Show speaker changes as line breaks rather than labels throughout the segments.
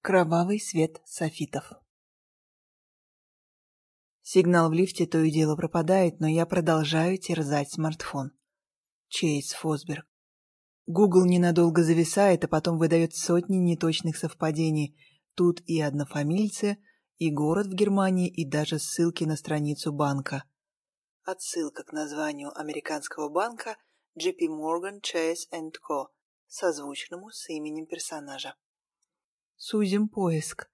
Кровавый свет софитов. Сигнал в лифте то и дело пропадает, но я продолжаю терзать смартфон. Чейз Фосберг. Google ненадолго зависает, а потом выдает сотни неточных совпадений. Тут и однофамильцы, и город в Германии, и даже ссылки на страницу банка. Отсылка к названию американского банка JP Morgan Chase Co., созвучному с именем персонажа. Сузим поиск.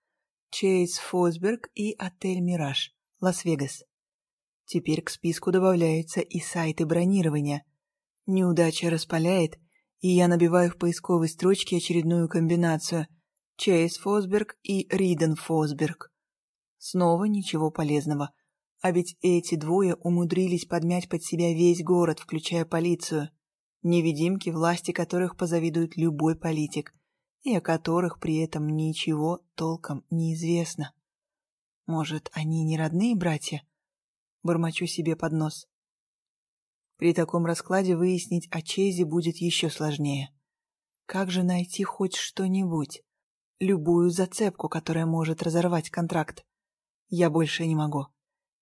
Чейз Фосберг и отель «Мираж», Лас-Вегас. Теперь к списку добавляются и сайты бронирования. Неудача распаляет, и я набиваю в поисковой строчке очередную комбинацию Чейз Фосберг и Риден Фосберг. Снова ничего полезного. А ведь эти двое умудрились подмять под себя весь город, включая полицию. Невидимки, власти которых позавидует любой политик – и о которых при этом ничего толком не известно. Может, они не родные братья? Бормочу себе под нос. При таком раскладе выяснить о Чейзе будет еще сложнее. Как же найти хоть что-нибудь? Любую зацепку, которая может разорвать контракт. Я больше не могу.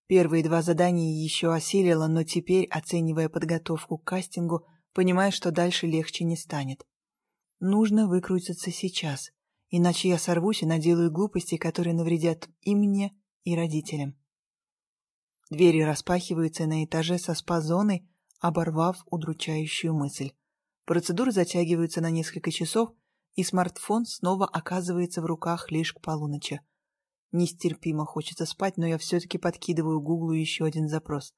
Первые два задания еще осилила, но теперь, оценивая подготовку к кастингу, понимаю, что дальше легче не станет. Нужно выкрутиться сейчас, иначе я сорвусь и наделаю глупостей, которые навредят и мне, и родителям. Двери распахиваются на этаже со спа-зоной, оборвав удручающую мысль. Процедуры затягиваются на несколько часов, и смартфон снова оказывается в руках лишь к полуночи. Нестерпимо хочется спать, но я все-таки подкидываю Гуглу еще один запрос.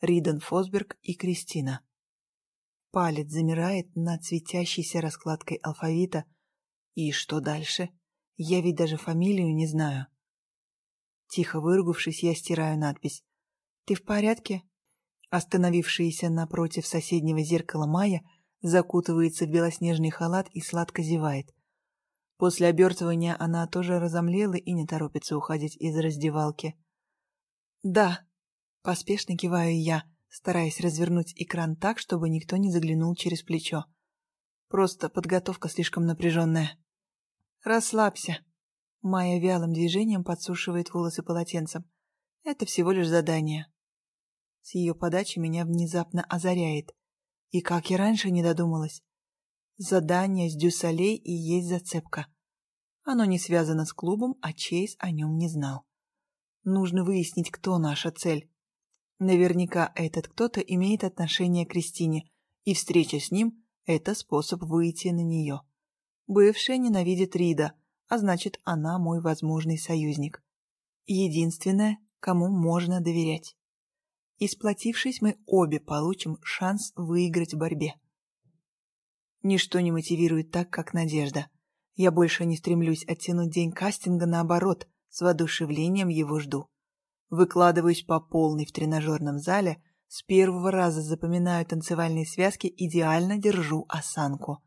Риден Фосберг и Кристина. Палец замирает над светящейся раскладкой алфавита. И что дальше? Я ведь даже фамилию не знаю. Тихо выругавшись, я стираю надпись. «Ты в порядке?» Остановившаяся напротив соседнего зеркала Майя закутывается в белоснежный халат и сладко зевает. После обертывания она тоже разомлела и не торопится уходить из раздевалки. «Да», — поспешно киваю я, стараясь развернуть экран так, чтобы никто не заглянул через плечо. Просто подготовка слишком напряженная. «Расслабься». Майя вялым движением подсушивает волосы полотенцем. «Это всего лишь задание». С ее подачи меня внезапно озаряет. И как я раньше не додумалась. Задание с Дюсалей и есть зацепка. Оно не связано с клубом, а Чейз о нем не знал. Нужно выяснить, кто наша цель. Наверняка этот кто-то имеет отношение к Кристине, и встреча с ним – это способ выйти на нее. Бывшая ненавидит Рида, а значит, она мой возможный союзник. Единственное, кому можно доверять. И сплотившись, мы обе получим шанс выиграть в борьбе. Ничто не мотивирует так, как надежда. Я больше не стремлюсь оттянуть день кастинга, наоборот, с воодушевлением его жду. Выкладываюсь по полной в тренажерном зале, с первого раза запоминаю танцевальные связки, идеально держу осанку.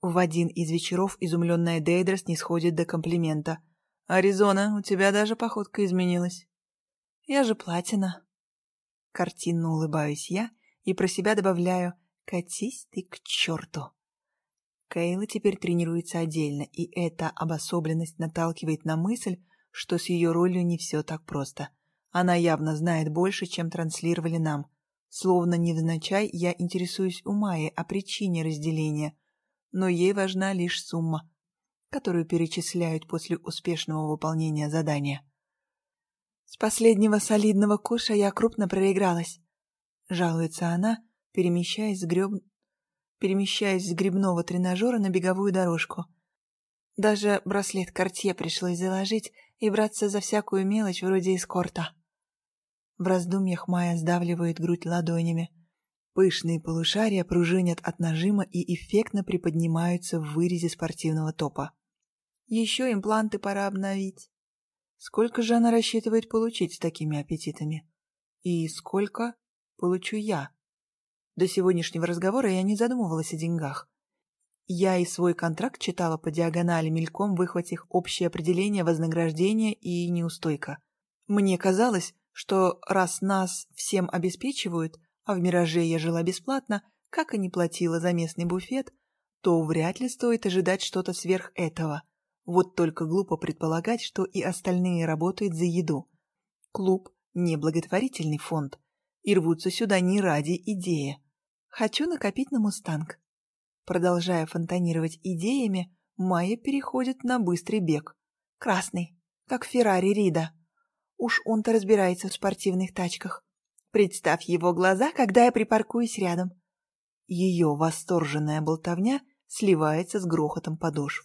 В один из вечеров изумленная Дейдрос не сходит до комплимента. «Аризона, у тебя даже походка изменилась». «Я же платина». Картинно улыбаюсь я и про себя добавляю «Катись ты к черту». Кейла теперь тренируется отдельно, и эта обособленность наталкивает на мысль, что с ее ролью не все так просто. Она явно знает больше, чем транслировали нам. Словно невзначай я интересуюсь у Майи о причине разделения, но ей важна лишь сумма, которую перечисляют после успешного выполнения задания. «С последнего солидного куша я крупно проигралась», — жалуется она, перемещаясь с, греб... перемещаясь с грибного тренажера на беговую дорожку. Даже браслет Кортье пришлось заложить и браться за всякую мелочь вроде эскорта. В раздумьях Майя сдавливает грудь ладонями. Пышные полушария пружинят от нажима и эффектно приподнимаются в вырезе спортивного топа. Еще импланты пора обновить. Сколько же она рассчитывает получить с такими аппетитами? И сколько получу я? До сегодняшнего разговора я не задумывалась о деньгах. Я и свой контракт читала по диагонали, мельком выхватив общее определение вознаграждения и неустойка. Мне казалось, что раз нас всем обеспечивают, а в «Мираже» я жила бесплатно, как и не платила за местный буфет, то вряд ли стоит ожидать что-то сверх этого. Вот только глупо предполагать, что и остальные работают за еду. Клуб – не благотворительный фонд, и рвутся сюда не ради идеи. Хочу накопить на мустанг. Продолжая фонтанировать идеями, Майя переходит на быстрый бег. Красный, как Феррари Рида. Уж он-то разбирается в спортивных тачках. Представь его глаза, когда я припаркуюсь рядом. Ее восторженная болтовня сливается с грохотом подошв.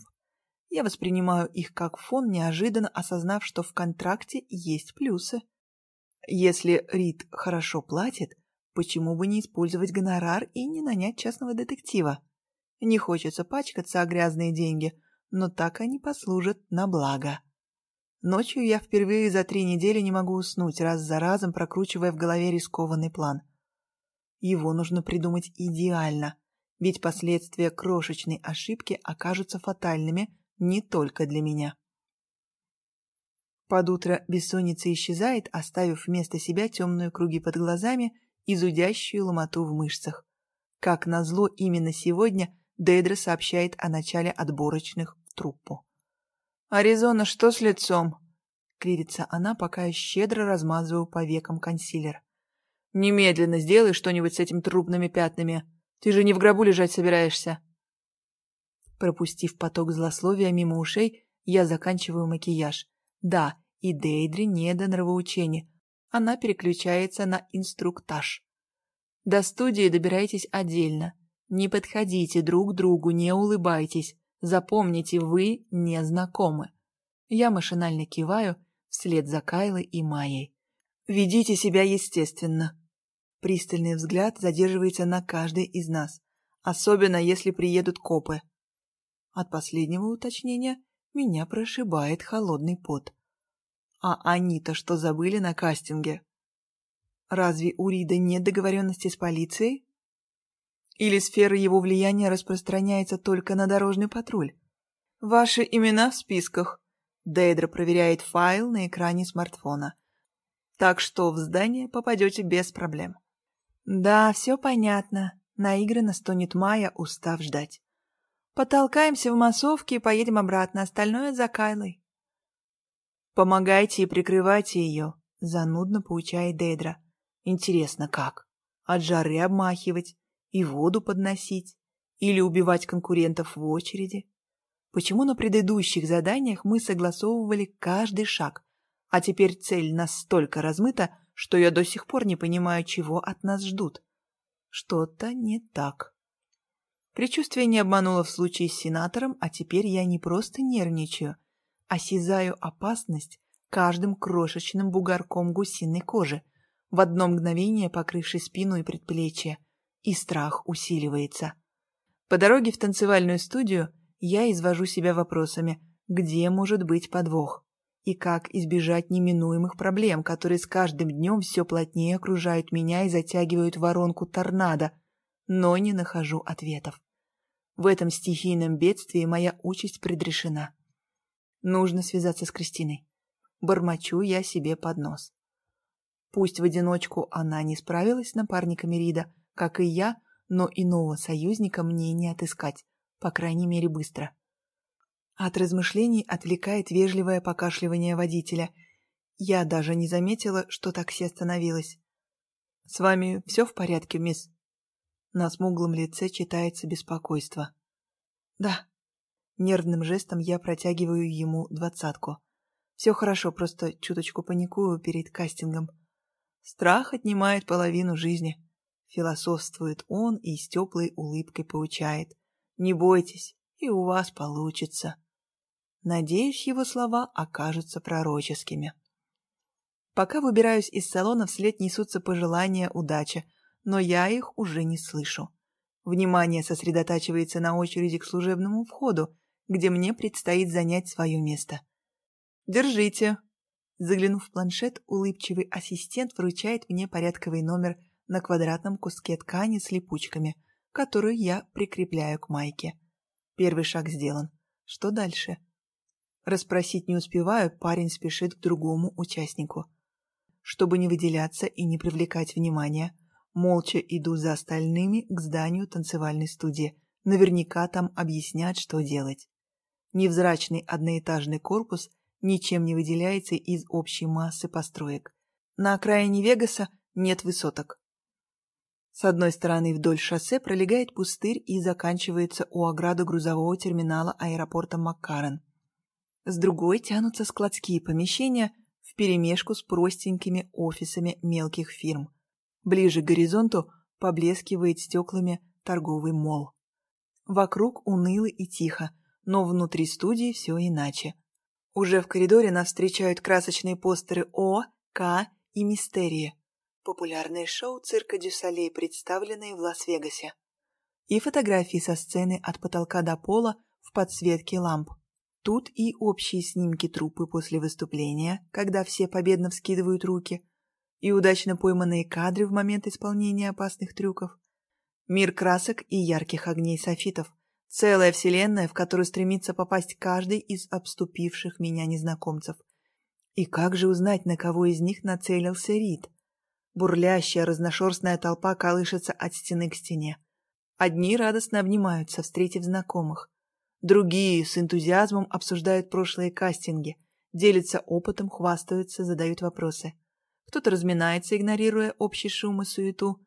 Я воспринимаю их как фон, неожиданно осознав, что в контракте есть плюсы. Если Рид хорошо платит, почему бы не использовать гонорар и не нанять частного детектива? Не хочется пачкаться о грязные деньги, но так они послужат на благо. Ночью я впервые за три недели не могу уснуть, раз за разом прокручивая в голове рискованный план. Его нужно придумать идеально, ведь последствия крошечной ошибки окажутся фатальными не только для меня. Под утро бессонница исчезает, оставив вместо себя темные круги под глазами и зудящую ломоту в мышцах. Как назло, именно сегодня Дейдра сообщает о начале отборочных в труппу. «Аризона, что с лицом?» — кривится она, пока я щедро размазываю по векам консилер. «Немедленно сделай что-нибудь с этими трупными пятнами. Ты же не в гробу лежать собираешься». Пропустив поток злословия мимо ушей, я заканчиваю макияж. Да, и Дейдри не до нравоучения. Она переключается на инструктаж. До студии добирайтесь отдельно. Не подходите друг к другу, не улыбайтесь. Запомните, вы не знакомы. Я машинально киваю вслед за Кайлой и Майей. Ведите себя естественно. Пристальный взгляд задерживается на каждой из нас, особенно если приедут копы. От последнего уточнения меня прошибает холодный пот. А они-то что забыли на кастинге? Разве у Рида нет договоренности с полицией? Или сфера его влияния распространяется только на дорожный патруль? Ваши имена в списках. Дейдра проверяет файл на экране смартфона. Так что в здание попадете без проблем. Да, все понятно. Наигранно стонет Майя, устав ждать. Потолкаемся в массовке и поедем обратно, остальное за Кайлой. Помогайте и прикрывайте ее, занудно поучает Дейдра. Интересно, как? От жары обмахивать, и воду подносить, или убивать конкурентов в очереди. Почему на предыдущих заданиях мы согласовывали каждый шаг, а теперь цель настолько размыта, что я до сих пор не понимаю, чего от нас ждут? Что-то не так. Предчувствие не обмануло в случае с сенатором, а теперь я не просто нервничаю, осязаю опасность каждым крошечным бугорком гусиной кожи, в одно мгновение покрывшей спину и предплечье, и страх усиливается. По дороге в танцевальную студию я извожу себя вопросами, где может быть подвох, и как избежать неминуемых проблем, которые с каждым днем все плотнее окружают меня и затягивают воронку торнадо, но не нахожу ответов. В этом стихийном бедствии моя участь предрешена. Нужно связаться с Кристиной. Бормочу я себе под нос. Пусть в одиночку она не справилась с напарниками Рида, как и я, но иного союзника мне не отыскать, по крайней мере быстро. От размышлений отвлекает вежливое покашливание водителя. Я даже не заметила, что такси остановилось. «С вами все в порядке, мисс?» На смуглом лице читается беспокойство. «Да». Нервным жестом я протягиваю ему двадцатку. «Все хорошо, просто чуточку паникую перед кастингом. Страх отнимает половину жизни». Философствует он и с теплой улыбкой поучает. Не бойтесь, и у вас получится. Надеюсь, его слова окажутся пророческими. Пока выбираюсь из салона, вслед несутся пожелания удачи, но я их уже не слышу. Внимание сосредотачивается на очереди к служебному входу, где мне предстоит занять свое место. «Держите!» Заглянув в планшет, улыбчивый ассистент вручает мне порядковый номер на квадратном куске ткани с липучками, которую я прикрепляю к майке. Первый шаг сделан. Что дальше? Расспросить не успеваю, парень спешит к другому участнику. Чтобы не выделяться и не привлекать внимания, молча иду за остальными к зданию танцевальной студии. Наверняка там объяснят, что делать. Невзрачный одноэтажный корпус ничем не выделяется из общей массы построек. На окраине Вегаса нет высоток. С одной стороны вдоль шоссе пролегает пустырь и заканчивается у ограды грузового терминала аэропорта Маккарен. С другой тянутся складские помещения вперемешку с простенькими офисами мелких фирм. Ближе к горизонту поблескивает стеклами торговый мол. Вокруг уныло и тихо, но внутри студии все иначе. Уже в коридоре нас встречают красочные постеры О, К и Мистерии. Популярные шоу цирка дю Солей, представленные в Лас-Вегасе. И фотографии со сцены от потолка до пола в подсветке ламп. Тут и общие снимки трупы после выступления, когда все победно вскидывают руки, и удачно пойманные кадры в момент исполнения опасных трюков. Мир красок и ярких огней софитов. Целая вселенная, в которую стремится попасть каждый из обступивших меня незнакомцев. И как же узнать, на кого из них нацелился Рид? Бурлящая разношерстная толпа колышется от стены к стене. Одни радостно обнимаются, встретив знакомых. Другие с энтузиазмом обсуждают прошлые кастинги, делятся опытом, хвастаются, задают вопросы. Кто-то разминается, игнорируя общий шум и суету.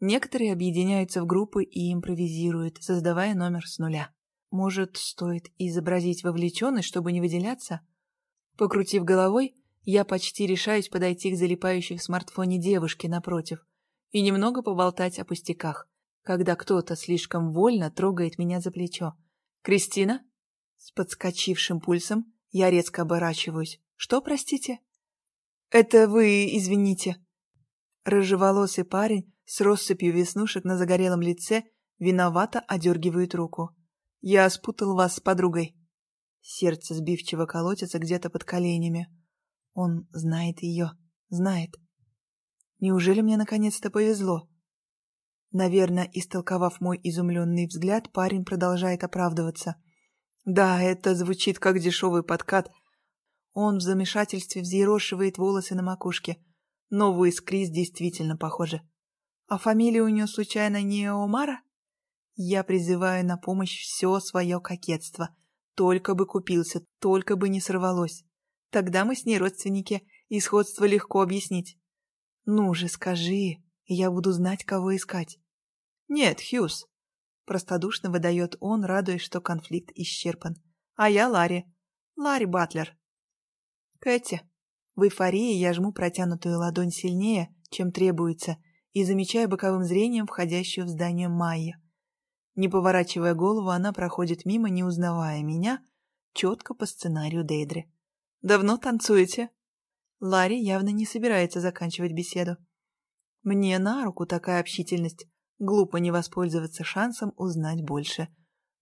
Некоторые объединяются в группы и импровизируют, создавая номер с нуля. Может, стоит изобразить вовлеченность, чтобы не выделяться? Покрутив головой, я почти решаюсь подойти к залипающей в смартфоне девушке напротив и немного поболтать о пустяках, когда кто-то слишком вольно трогает меня за плечо. «Кристина?» С подскочившим пульсом я резко оборачиваюсь. «Что, простите?» «Это вы, извините». Рыжеволосый парень с россыпью веснушек на загорелом лице виновато одергивает руку. «Я спутал вас с подругой». Сердце сбивчиво колотится где-то под коленями. Он знает ее, знает. Неужели мне наконец-то повезло? Наверное, истолковав мой изумленный взгляд, парень продолжает оправдываться. Да, это звучит как дешевый подкат. Он в замешательстве взъерошивает волосы на макушке. Но вы с Крис действительно похожи. А фамилия у нее случайно не Омара? Я призываю на помощь все свое кокетство. Только бы купился, только бы не сорвалось. Тогда мы с ней родственники, и сходство легко объяснить. Ну же, скажи, я буду знать, кого искать. Нет, Хьюз. Простодушно выдает он, радуясь, что конфликт исчерпан. А я Ларри. Ларри Батлер. Кэти. В эйфории я жму протянутую ладонь сильнее, чем требуется, и замечаю боковым зрением входящую в здание Майя. Не поворачивая голову, она проходит мимо, не узнавая меня, четко по сценарию Дейдри. «Давно танцуете?» Ларри явно не собирается заканчивать беседу. Мне на руку такая общительность. Глупо не воспользоваться шансом узнать больше.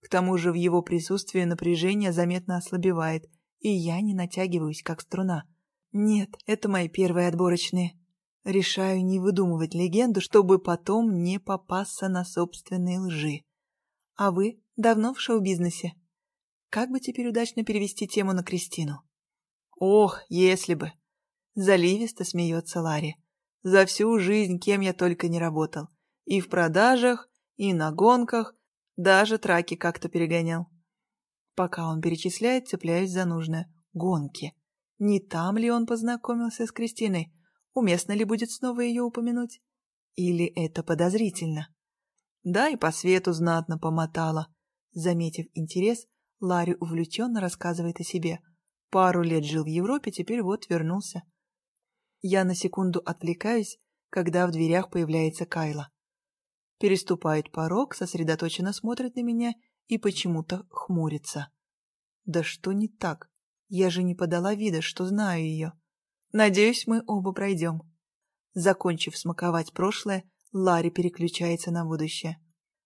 К тому же в его присутствии напряжение заметно ослабевает, и я не натягиваюсь, как струна. Нет, это мои первые отборочные. Решаю не выдумывать легенду, чтобы потом не попасться на собственные лжи. А вы давно в шоу-бизнесе? Как бы теперь удачно перевести тему на Кристину? Ох, если бы! Заливисто смеется Ларри. За всю жизнь кем я только не работал. И в продажах, и на гонках, даже траки как-то перегонял. Пока он перечисляет, цепляюсь за нужное. Гонки. Не там ли он познакомился с Кристиной? Уместно ли будет снова ее упомянуть? Или это подозрительно? Да, и по свету знатно помотала. Заметив интерес, Ларри увлеченно рассказывает о себе. Пару лет жил в Европе, теперь вот вернулся. Я на секунду отвлекаюсь, когда в дверях появляется Кайла. Переступает порог, сосредоточенно смотрит на меня и почему-то хмурится. Да что не так? Я же не подала вида, что знаю ее. Надеюсь, мы оба пройдем. Закончив смаковать прошлое, Ларри переключается на будущее.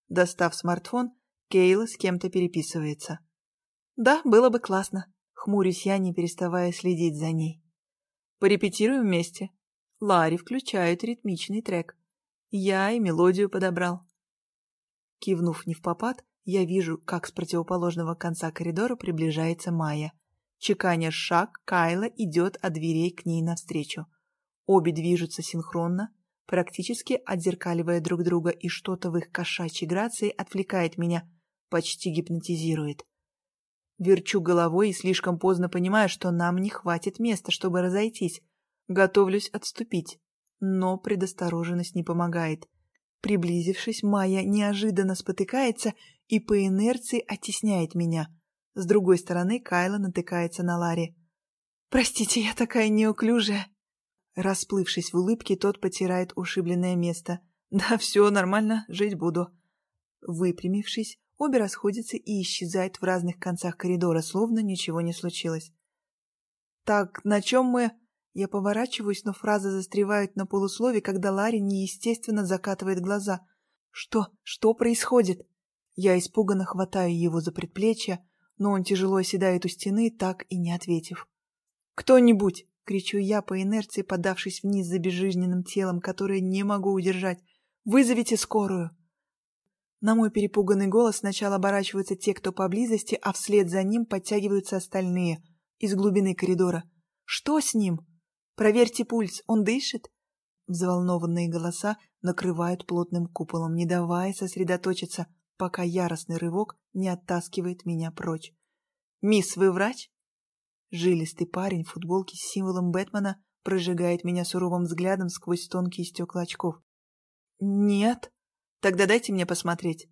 Достав смартфон, Кейла с кем-то переписывается. Да, было бы классно. Хмурюсь я, не переставая следить за ней. Порепетируем вместе. Ларри включает ритмичный трек. Я и мелодию подобрал. Кивнув не в попад, я вижу, как с противоположного конца коридора приближается Майя. Чеканя шаг, Кайла идет от дверей к ней навстречу. Обе движутся синхронно, практически отзеркаливая друг друга, и что-то в их кошачьей грации отвлекает меня, почти гипнотизирует. Верчу головой и слишком поздно понимаю, что нам не хватит места, чтобы разойтись. Готовлюсь отступить, но предосторожность не помогает. Приблизившись, Майя неожиданно спотыкается и по инерции оттесняет меня. С другой стороны Кайла натыкается на Ларри. «Простите, я такая неуклюжая!» Расплывшись в улыбке, тот потирает ушибленное место. «Да все, нормально, жить буду». Выпрямившись, обе расходятся и исчезают в разных концах коридора, словно ничего не случилось. «Так, на чем мы?» Я поворачиваюсь, но фраза застревает на полуслове, когда Ларри неестественно закатывает глаза. «Что? Что происходит?» Я испуганно хватаю его за предплечье, но он тяжело оседает у стены, так и не ответив. «Кто-нибудь!» — кричу я по инерции, подавшись вниз за безжизненным телом, которое не могу удержать. «Вызовите скорую!» На мой перепуганный голос сначала оборачиваются те, кто поблизости, а вслед за ним подтягиваются остальные из глубины коридора. «Что с ним?» Проверьте пульс, он дышит?» Взволнованные голоса накрывают плотным куполом, не давая сосредоточиться, пока яростный рывок не оттаскивает меня прочь. «Мисс, вы врач?» Жилистый парень в футболке с символом Бэтмена прожигает меня суровым взглядом сквозь тонкие стекла очков. «Нет. Тогда дайте мне посмотреть».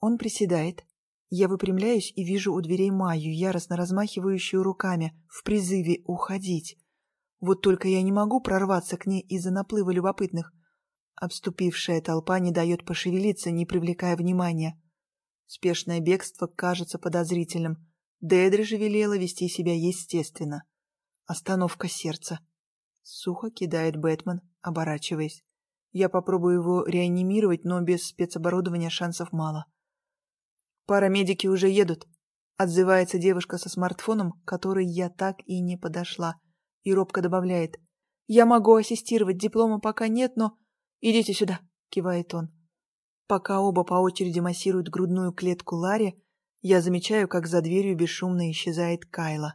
Он приседает. Я выпрямляюсь и вижу у дверей Майю, яростно размахивающую руками, в призыве уходить. Вот только я не могу прорваться к ней из-за наплыва любопытных. Обступившая толпа не дает пошевелиться, не привлекая внимания. Спешное бегство кажется подозрительным. Дедри же велела вести себя естественно. Остановка сердца. Сухо кидает Бэтмен, оборачиваясь. Я попробую его реанимировать, но без спецоборудования шансов мало. Парамедики уже едут. Отзывается девушка со смартфоном, которой я так и не подошла и робко добавляет. «Я могу ассистировать, диплома пока нет, но...» «Идите сюда», — кивает он. Пока оба по очереди массируют грудную клетку Ларри, я замечаю, как за дверью бесшумно исчезает Кайла.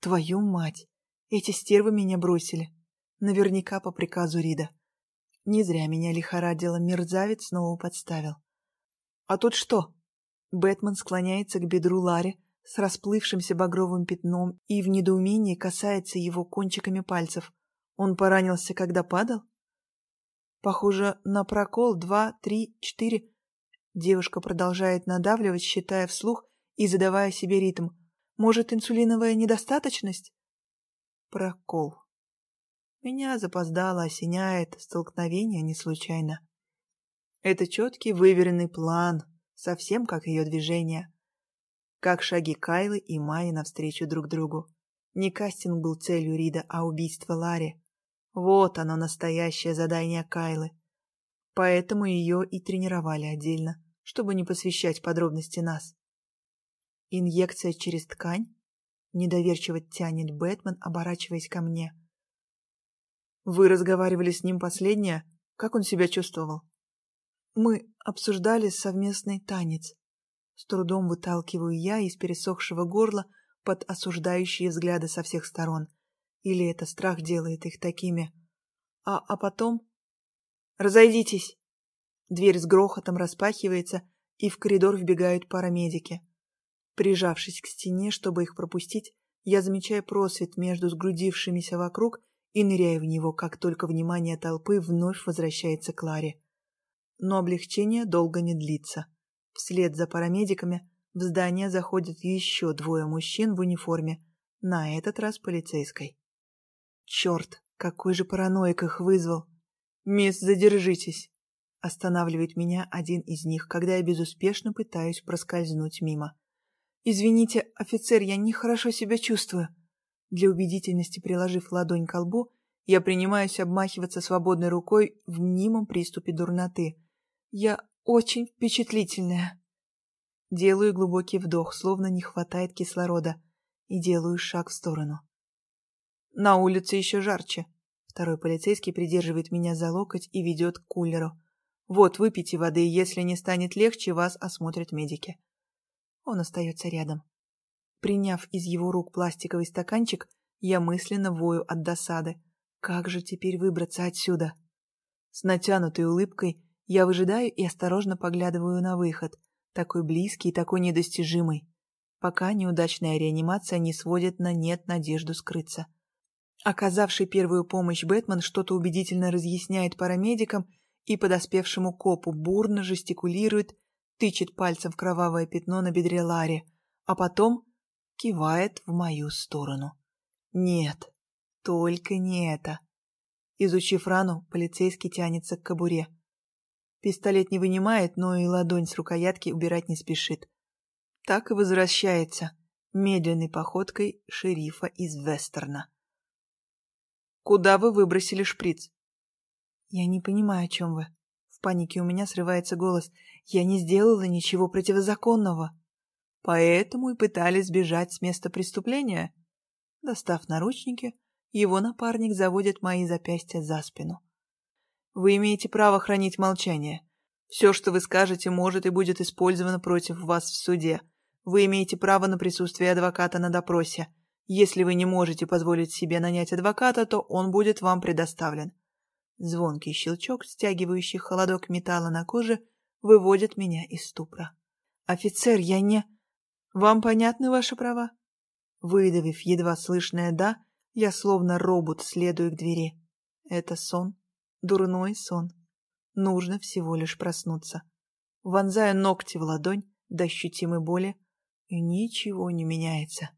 «Твою мать! Эти стервы меня бросили. Наверняка по приказу Рида. Не зря меня лихорадило, мерзавец снова подставил. А тут что?» Бэтмен склоняется к бедру Ларри, с расплывшимся багровым пятном и в недоумении касается его кончиками пальцев. Он поранился, когда падал? Похоже на прокол два, три, четыре. Девушка продолжает надавливать, считая вслух и задавая себе ритм. Может, инсулиновая недостаточность? Прокол. Меня запоздало осеняет, столкновение не случайно. Это четкий выверенный план, совсем как ее движение как шаги Кайлы и Майи навстречу друг другу. Не кастинг был целью Рида, а убийство Ларри. Вот оно, настоящее задание Кайлы. Поэтому ее и тренировали отдельно, чтобы не посвящать подробности нас. Инъекция через ткань? Недоверчиво тянет Бэтмен, оборачиваясь ко мне. Вы разговаривали с ним последнее? Как он себя чувствовал? Мы обсуждали совместный танец. С трудом выталкиваю я из пересохшего горла под осуждающие взгляды со всех сторон. Или это страх делает их такими. А, а потом... «Разойдитесь!» Дверь с грохотом распахивается, и в коридор вбегают парамедики. Прижавшись к стене, чтобы их пропустить, я замечаю просвет между сгрудившимися вокруг и ныряю в него, как только внимание толпы вновь возвращается к Ларе. Но облегчение долго не длится. Вслед за парамедиками в здание заходят еще двое мужчин в униформе, на этот раз полицейской. Черт, какой же параноик их вызвал! Мисс, задержитесь! Останавливает меня один из них, когда я безуспешно пытаюсь проскользнуть мимо. «Извините, офицер, я нехорошо себя чувствую». Для убедительности приложив ладонь к лбу, я принимаюсь обмахиваться свободной рукой в мнимом приступе дурноты. Я очень впечатлительная. Делаю глубокий вдох, словно не хватает кислорода, и делаю шаг в сторону. На улице еще жарче. Второй полицейский придерживает меня за локоть и ведет к кулеру. Вот, выпейте воды, если не станет легче, вас осмотрят медики. Он остается рядом. Приняв из его рук пластиковый стаканчик, я мысленно вою от досады. Как же теперь выбраться отсюда? С натянутой улыбкой я выжидаю и осторожно поглядываю на выход, такой близкий и такой недостижимый. пока неудачная реанимация не сводит на нет надежду скрыться. Оказавший первую помощь Бэтмен что-то убедительно разъясняет парамедикам и подоспевшему копу, бурно жестикулирует, тычет пальцем в кровавое пятно на бедре Ларри, а потом кивает в мою сторону. Нет, только не это. Изучив рану, полицейский тянется к кобуре. Пистолет не вынимает, но и ладонь с рукоятки убирать не спешит. Так и возвращается, медленной походкой шерифа из Вестерна. «Куда вы выбросили шприц?» «Я не понимаю, о чем вы». В панике у меня срывается голос. «Я не сделала ничего противозаконного». «Поэтому и пытались сбежать с места преступления?» Достав наручники, его напарник заводит мои запястья за спину. Вы имеете право хранить молчание. Все, что вы скажете, может и будет использовано против вас в суде. Вы имеете право на присутствие адвоката на допросе. Если вы не можете позволить себе нанять адвоката, то он будет вам предоставлен. Звонкий щелчок, стягивающий холодок металла на коже, выводит меня из ступора. «Офицер, я не...» «Вам понятны ваши права?» Выдавив едва слышное «да», я словно робот следую к двери. Это сон. Дурной сон. Нужно всего лишь проснуться. Вонзаю ногти в ладонь до ощутимой боли, и ничего не меняется.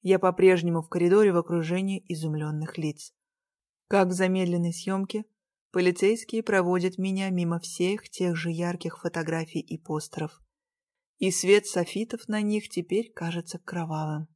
Я по-прежнему в коридоре в окружении изумленных лиц. Как в замедленной съемке, полицейские проводят меня мимо всех тех же ярких фотографий и постеров. И свет софитов на них теперь кажется кровавым.